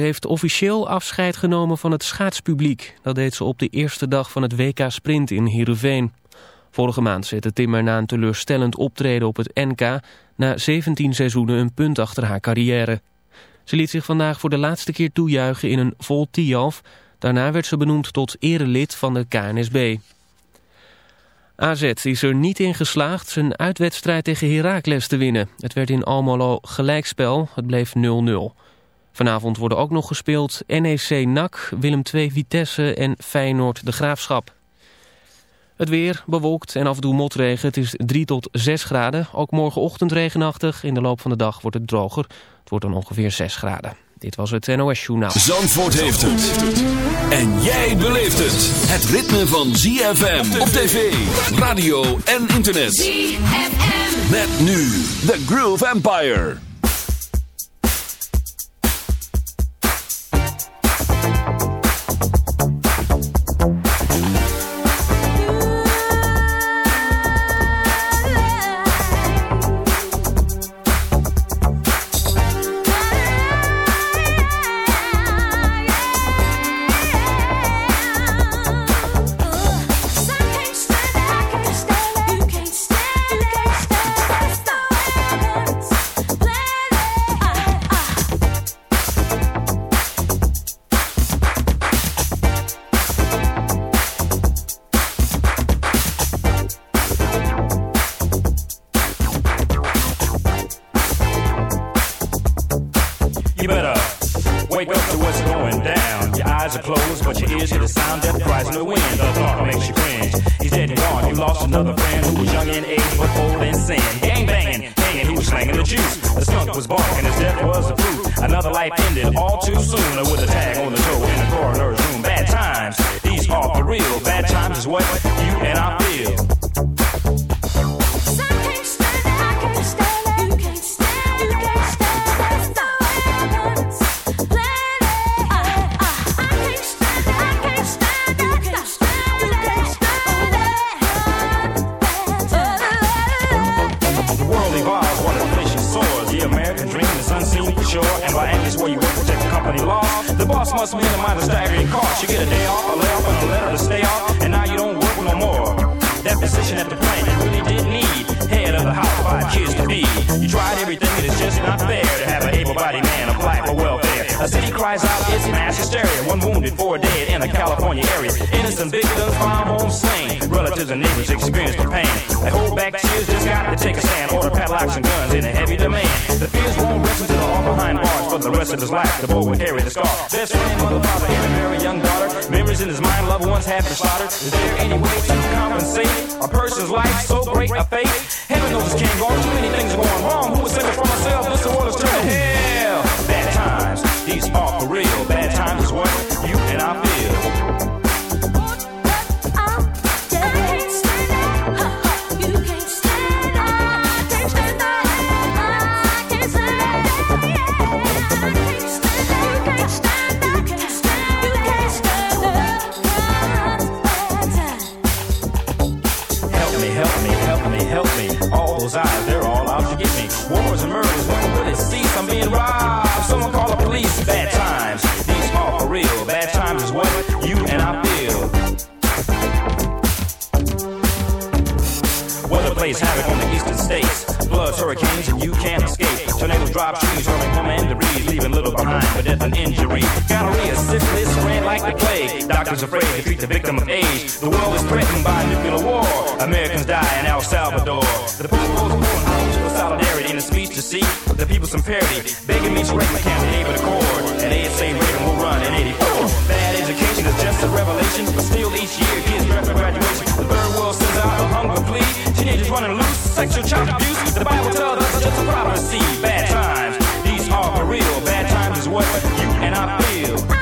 heeft officieel afscheid genomen van het schaatspubliek. Dat deed ze op de eerste dag van het WK Sprint in Heerenveen. Vorige maand zette Timmer na een teleurstellend optreden op het NK... na 17 seizoenen een punt achter haar carrière. Ze liet zich vandaag voor de laatste keer toejuichen in een vol Tialf. Daarna werd ze benoemd tot erelid van de KNSB. AZ is er niet in geslaagd zijn uitwedstrijd tegen Heracles te winnen. Het werd in Almelo gelijkspel, het bleef 0-0. Vanavond worden ook nog gespeeld NEC NAC, Willem II Vitesse en Feyenoord de Graafschap. Het weer bewolkt en af en toe motregen. Het is 3 tot 6 graden. Ook morgenochtend regenachtig. In de loop van de dag wordt het droger. Het wordt dan ongeveer 6 graden. Dit was het NOS Journaal. Zandvoort heeft het. En jij beleeft het. Het ritme van ZFM op tv, radio en internet. ZFM. Met nu The Groove Empire. We're young in age, but old in sin. Gang banging, hanging, he was slanging the juice. The skunk was barking, his death was the proof. Another life ended all too soon with a tag on the toe in the coroner's room. Bad times, these are for real. Bad times is what you and I feel. Must mean the minor staggering cost. You get a day off, a layoff, and a letter to stay off, and now you don't work no more. That position at the plant you really did need, head of the house five kids to be. You tried everything and it's just not fair to have an able-bodied man apply for welfare. A city cries out, it's mass hysteria. One wounded, four dead in a California area. Innocent victims found home slain. Relatives and neighbors experience the pain. They hold back tears, just got to take a stand. Order padlocks and guns in a heavy demand. The fears won't rest until all behind bars for the rest of his life. The boy will carry the scar. Best friend, mother, father, and a very young daughter. Memories in his mind, loved ones have been slaughtered. Is there any way to compensate a person's life so great a fate? know this can't go. Too many things are going wrong. Who was saving for myself? This world is turning hell. Bad times. These are about trees, running home and degrees, leaving little behind for death and injury. Gonorrhea, syphilis, spread like the plague. Doctors afraid to treat the victim of age. The world is threatened by nuclear war. Americans die in El Salvador. The people's born out for solidarity in a speech to see the people some parity. Begging me to break my campaign for the cord. And ASA Raven will run in 84. Bad education is just a revelation, but still each year kids draft for graduation. The third world sends out a hunger plea. Teenagers running loose, sexual child abuse. The Bible tells us it's just a prophecy. Bad what you and I feel.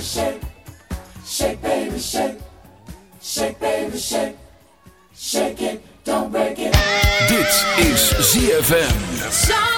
shake. Baby, shake. Shake, baby, shake. It, don't break it. Dit is ZFM.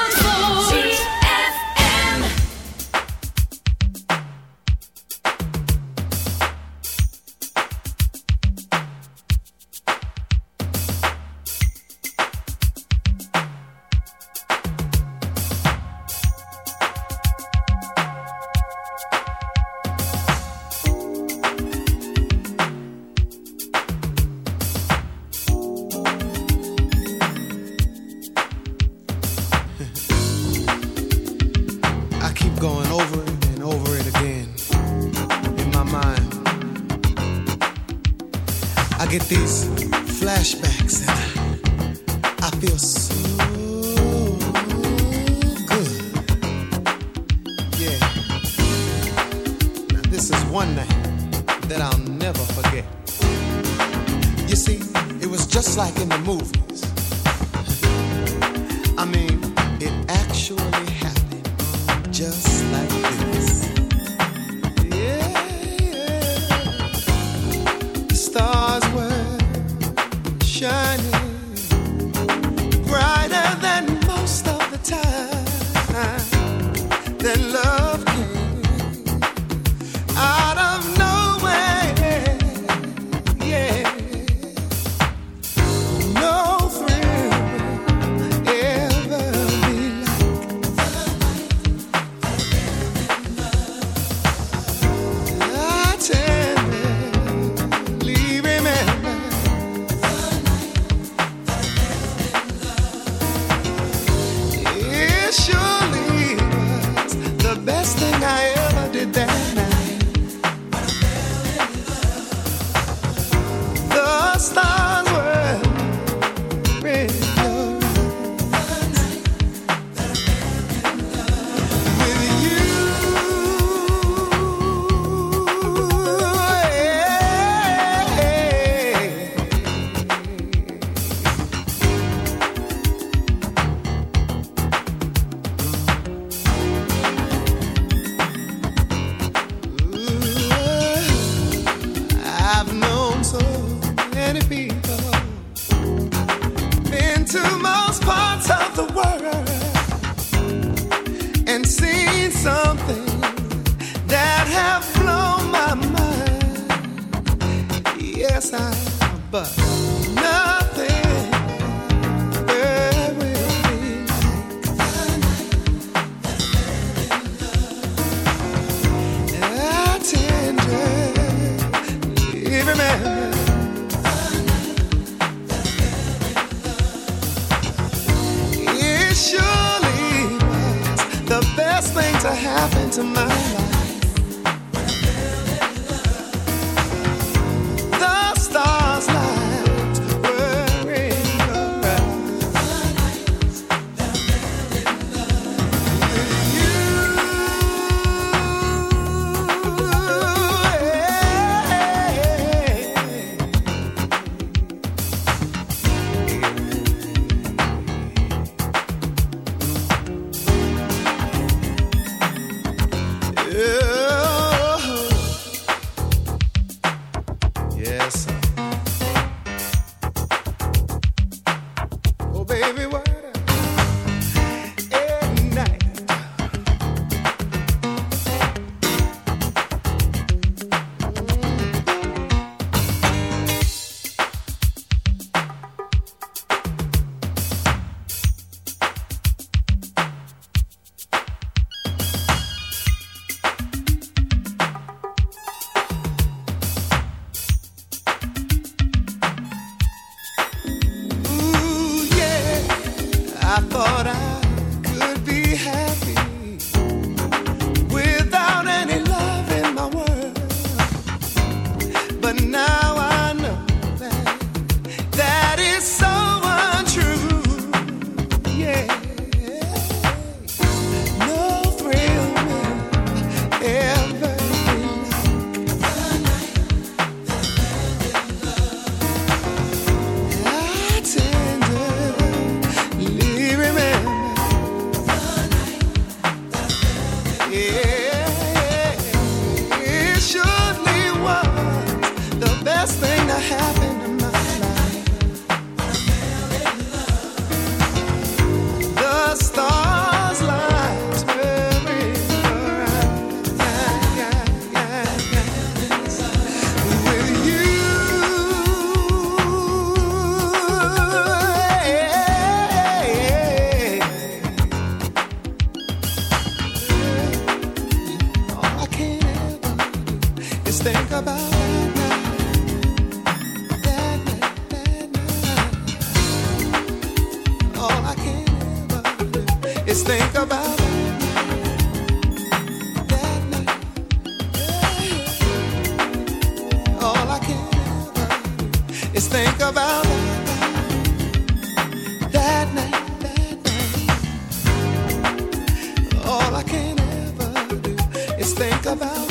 is think about that night. All I can ever is think about that night. That night. All I can ever do is think about.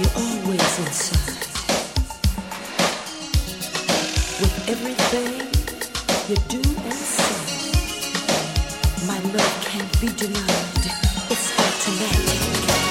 You're always inside. With everything you do and say, my love can't be denied. It's automatic.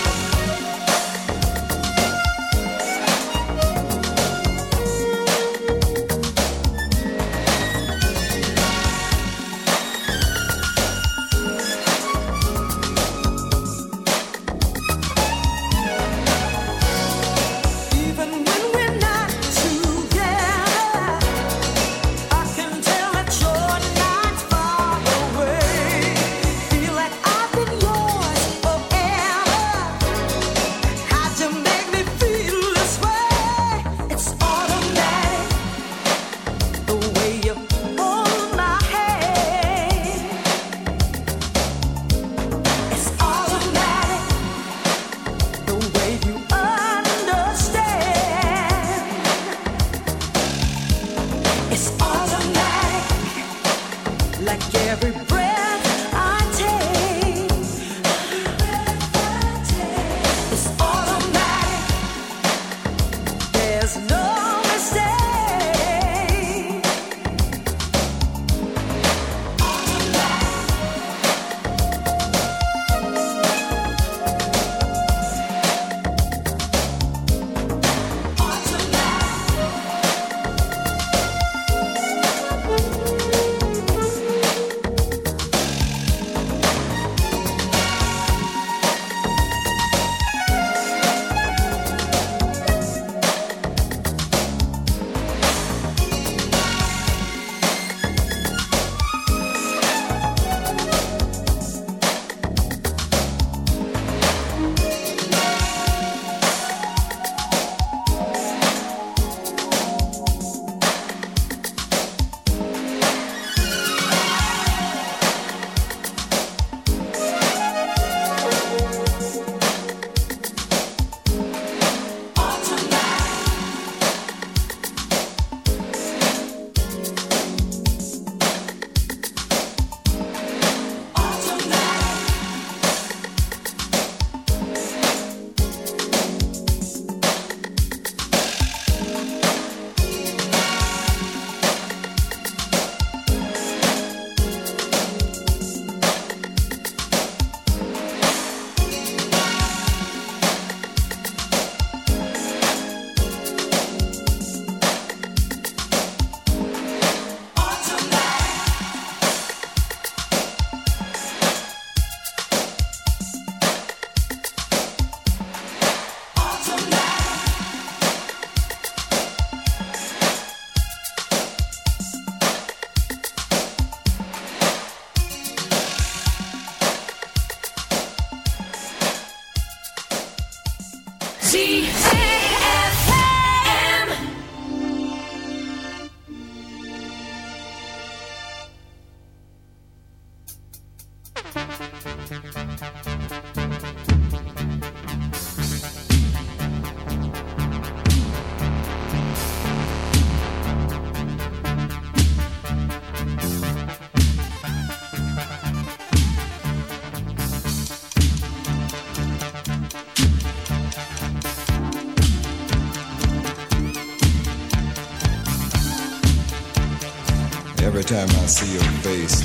Every time I see your face,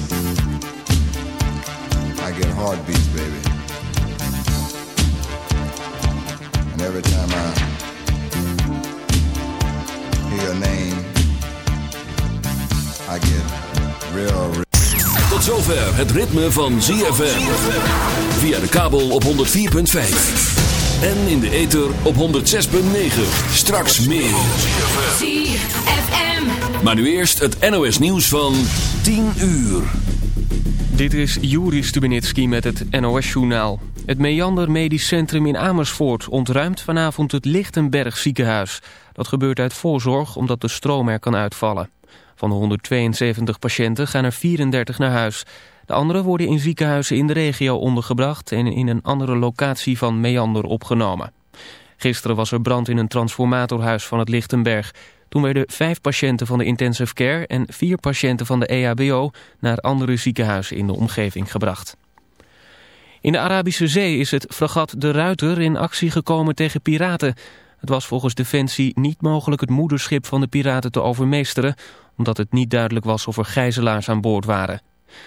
I get heartbeats, baby. And every time I hear your name, I get real, real. Tot zover het ritme van ZFM. Via de kabel op 104.5. En in de ether op 106.9. Straks meer. ZFM. Maar nu eerst het NOS nieuws van 10 uur. Dit is Juri Stubenitski met het NOS-journaal. Het Meander Medisch Centrum in Amersfoort ontruimt vanavond het Lichtenberg ziekenhuis. Dat gebeurt uit voorzorg omdat de stroom er kan uitvallen. Van de 172 patiënten gaan er 34 naar huis. De anderen worden in ziekenhuizen in de regio ondergebracht... en in een andere locatie van Meander opgenomen. Gisteren was er brand in een transformatorhuis van het Lichtenberg. Toen werden vijf patiënten van de intensive care... en vier patiënten van de EHBO naar andere ziekenhuizen in de omgeving gebracht. In de Arabische Zee is het fragat De Ruiter in actie gekomen tegen piraten. Het was volgens Defensie niet mogelijk het moederschip van de piraten te overmeesteren... omdat het niet duidelijk was of er gijzelaars aan boord waren.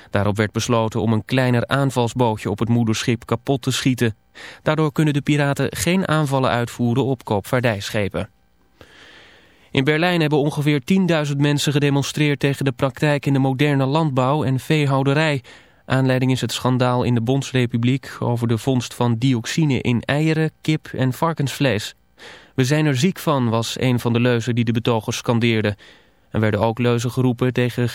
Daarop werd besloten om een kleiner aanvalsbootje op het moederschip kapot te schieten. Daardoor kunnen de piraten geen aanvallen uitvoeren op koopvaardijschepen. In Berlijn hebben ongeveer 10.000 mensen gedemonstreerd tegen de praktijk in de moderne landbouw en veehouderij. Aanleiding is het schandaal in de Bondsrepubliek over de vondst van dioxine in eieren, kip en varkensvlees. We zijn er ziek van, was een van de leuzen die de betogers scandeerden. Er werden ook leuzen geroepen tegen